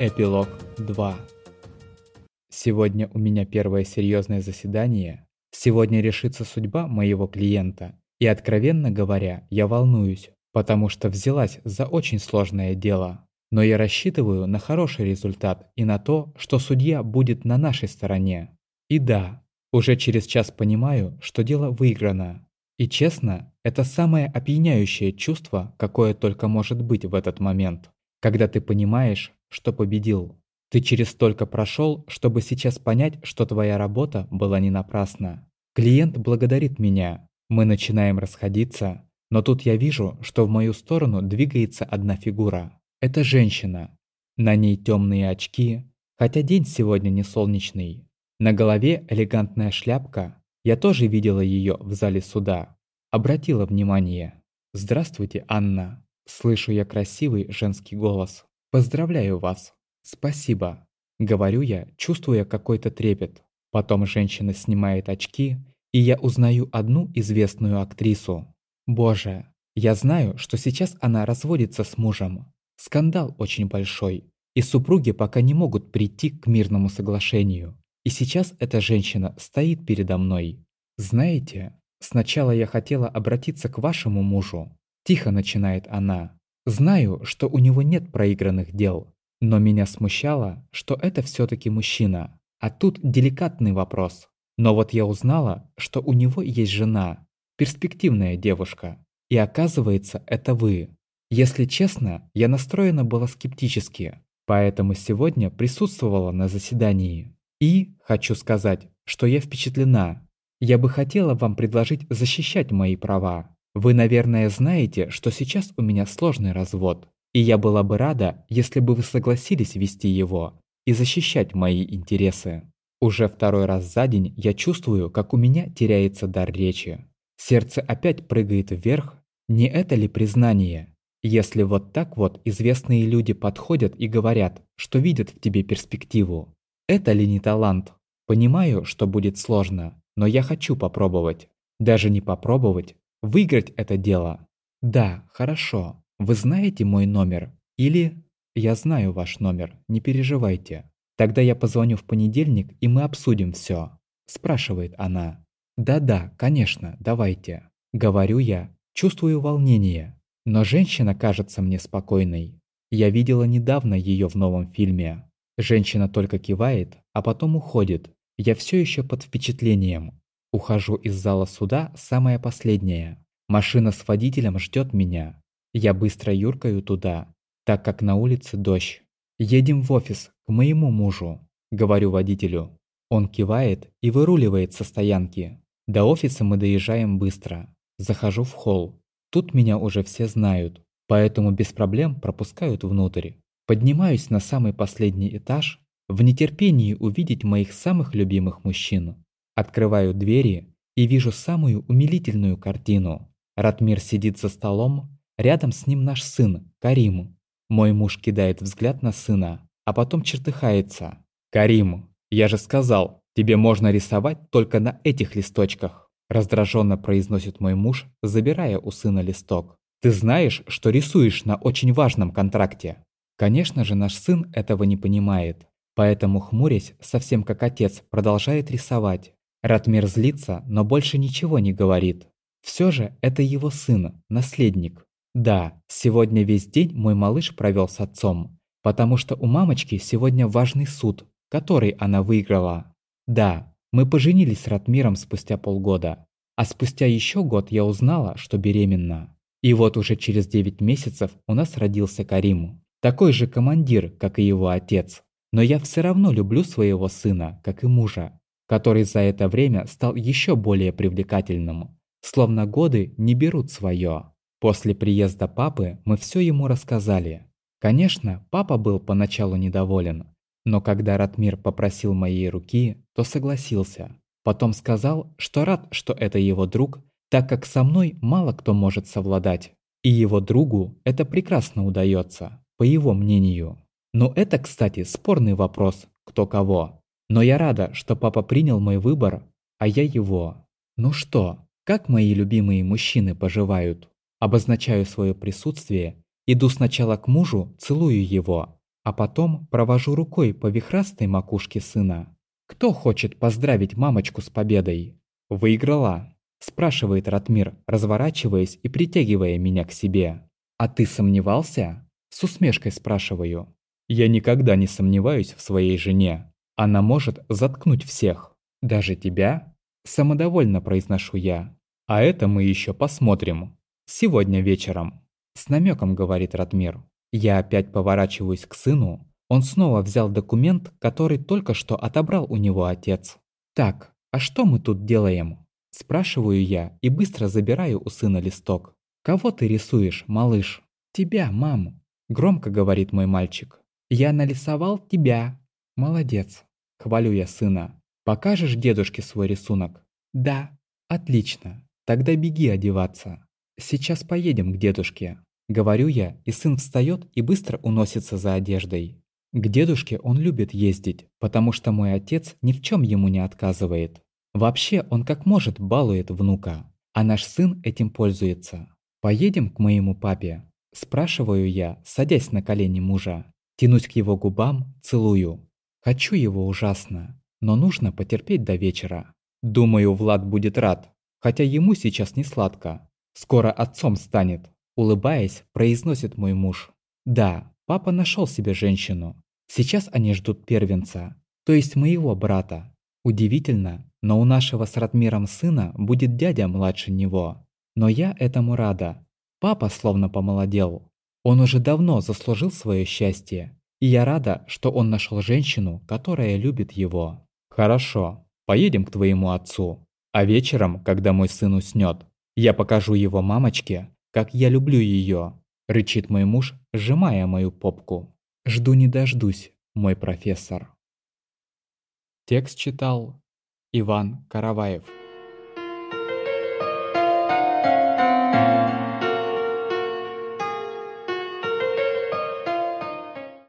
Эпилог 2 Сегодня у меня первое серьезное заседание. Сегодня решится судьба моего клиента. И откровенно говоря, я волнуюсь, потому что взялась за очень сложное дело. Но я рассчитываю на хороший результат и на то, что судья будет на нашей стороне. И да, уже через час понимаю, что дело выиграно. И честно, это самое опьяняющее чувство, какое только может быть в этот момент. Когда ты понимаешь, что победил. Ты через столько прошел, чтобы сейчас понять, что твоя работа была не напрасна. Клиент благодарит меня. Мы начинаем расходиться, но тут я вижу, что в мою сторону двигается одна фигура. Это женщина. На ней темные очки, хотя день сегодня не солнечный. На голове элегантная шляпка. Я тоже видела ее в зале суда. Обратила внимание. «Здравствуйте, Анна». Слышу я красивый женский голос. «Поздравляю вас». «Спасибо», — говорю я, чувствуя какой-то трепет. Потом женщина снимает очки, и я узнаю одну известную актрису. Боже, я знаю, что сейчас она разводится с мужем. Скандал очень большой, и супруги пока не могут прийти к мирному соглашению. И сейчас эта женщина стоит передо мной. Знаете, сначала я хотела обратиться к вашему мужу. Тихо начинает она. Знаю, что у него нет проигранных дел, но меня смущало, что это все-таки мужчина. А тут деликатный вопрос. Но вот я узнала, что у него есть жена, перспективная девушка. И оказывается, это вы. Если честно, я настроена была скептически, поэтому сегодня присутствовала на заседании. И хочу сказать, что я впечатлена. Я бы хотела вам предложить защищать мои права. Вы, наверное, знаете, что сейчас у меня сложный развод, и я была бы рада, если бы вы согласились вести его и защищать мои интересы. Уже второй раз за день я чувствую, как у меня теряется дар речи. Сердце опять прыгает вверх. Не это ли признание? Если вот так вот известные люди подходят и говорят, что видят в тебе перспективу. Это ли не талант? Понимаю, что будет сложно, но я хочу попробовать. Даже не попробовать, Выиграть это дело. Да, хорошо. Вы знаете мой номер? Или... Я знаю ваш номер, не переживайте. Тогда я позвоню в понедельник, и мы обсудим все. Спрашивает она. Да-да, конечно, давайте. Говорю я, чувствую волнение. Но женщина кажется мне спокойной. Я видела недавно ее в новом фильме. Женщина только кивает, а потом уходит. Я все еще под впечатлением. Ухожу из зала суда самое последнее. Машина с водителем ждет меня. Я быстро юркаю туда, так как на улице дождь. Едем в офис, к моему мужу. Говорю водителю. Он кивает и выруливает со стоянки. До офиса мы доезжаем быстро. Захожу в холл. Тут меня уже все знают, поэтому без проблем пропускают внутрь. Поднимаюсь на самый последний этаж, в нетерпении увидеть моих самых любимых мужчин. Открываю двери и вижу самую умилительную картину. Ратмир сидит за столом, рядом с ним наш сын, Карим. Мой муж кидает взгляд на сына, а потом чертыхается. «Карим, я же сказал, тебе можно рисовать только на этих листочках», раздраженно произносит мой муж, забирая у сына листок. «Ты знаешь, что рисуешь на очень важном контракте?» Конечно же, наш сын этого не понимает, поэтому, хмурясь, совсем как отец, продолжает рисовать. Ратмир злится, но больше ничего не говорит. Все же это его сын, наследник. Да, сегодня весь день мой малыш провел с отцом, потому что у мамочки сегодня важный суд, который она выиграла. Да, мы поженились с Ратмиром спустя полгода, а спустя еще год я узнала, что беременна. И вот уже через 9 месяцев у нас родился Карим. Такой же командир, как и его отец. Но я все равно люблю своего сына, как и мужа который за это время стал еще более привлекательным. Словно годы не берут свое. После приезда папы мы все ему рассказали. Конечно, папа был поначалу недоволен, но когда Ратмир попросил моей руки, то согласился. Потом сказал, что рад, что это его друг, так как со мной мало кто может совладать. И его другу это прекрасно удается, по его мнению. Но это, кстати, спорный вопрос, кто кого. Но я рада, что папа принял мой выбор, а я его. Ну что, как мои любимые мужчины поживают? Обозначаю свое присутствие, иду сначала к мужу, целую его, а потом провожу рукой по вихрастой макушке сына. «Кто хочет поздравить мамочку с победой?» «Выиграла?» – спрашивает Ратмир, разворачиваясь и притягивая меня к себе. «А ты сомневался?» – с усмешкой спрашиваю. «Я никогда не сомневаюсь в своей жене. Она может заткнуть всех. Даже тебя?» Самодовольно произношу я. «А это мы еще посмотрим. Сегодня вечером». С намеком говорит Ратмир. Я опять поворачиваюсь к сыну. Он снова взял документ, который только что отобрал у него отец. «Так, а что мы тут делаем?» Спрашиваю я и быстро забираю у сына листок. «Кого ты рисуешь, малыш?» «Тебя, мам», – громко говорит мой мальчик. «Я нарисовал тебя». «Молодец», – хвалю я сына. «Покажешь дедушке свой рисунок?» «Да». «Отлично. Тогда беги одеваться. Сейчас поедем к дедушке». Говорю я, и сын встает и быстро уносится за одеждой. К дедушке он любит ездить, потому что мой отец ни в чем ему не отказывает. Вообще он как может балует внука, а наш сын этим пользуется. «Поедем к моему папе?» Спрашиваю я, садясь на колени мужа. Тянусь к его губам, целую. Хочу его ужасно, но нужно потерпеть до вечера. Думаю, Влад будет рад, хотя ему сейчас не сладко. Скоро отцом станет, Улыбаясь, произносит мой муж. Да, папа нашел себе женщину. Сейчас они ждут первенца, то есть моего брата. Удивительно, но у нашего с Ратмиром сына будет дядя младше него. Но я этому рада. Папа словно помолодел. Он уже давно заслужил свое счастье. И я рада, что он нашел женщину, которая любит его. Хорошо, поедем к твоему отцу. А вечером, когда мой сын уснет, я покажу его мамочке, как я люблю ее!» – рычит мой муж, сжимая мою попку. «Жду не дождусь, мой профессор». Текст читал Иван Караваев.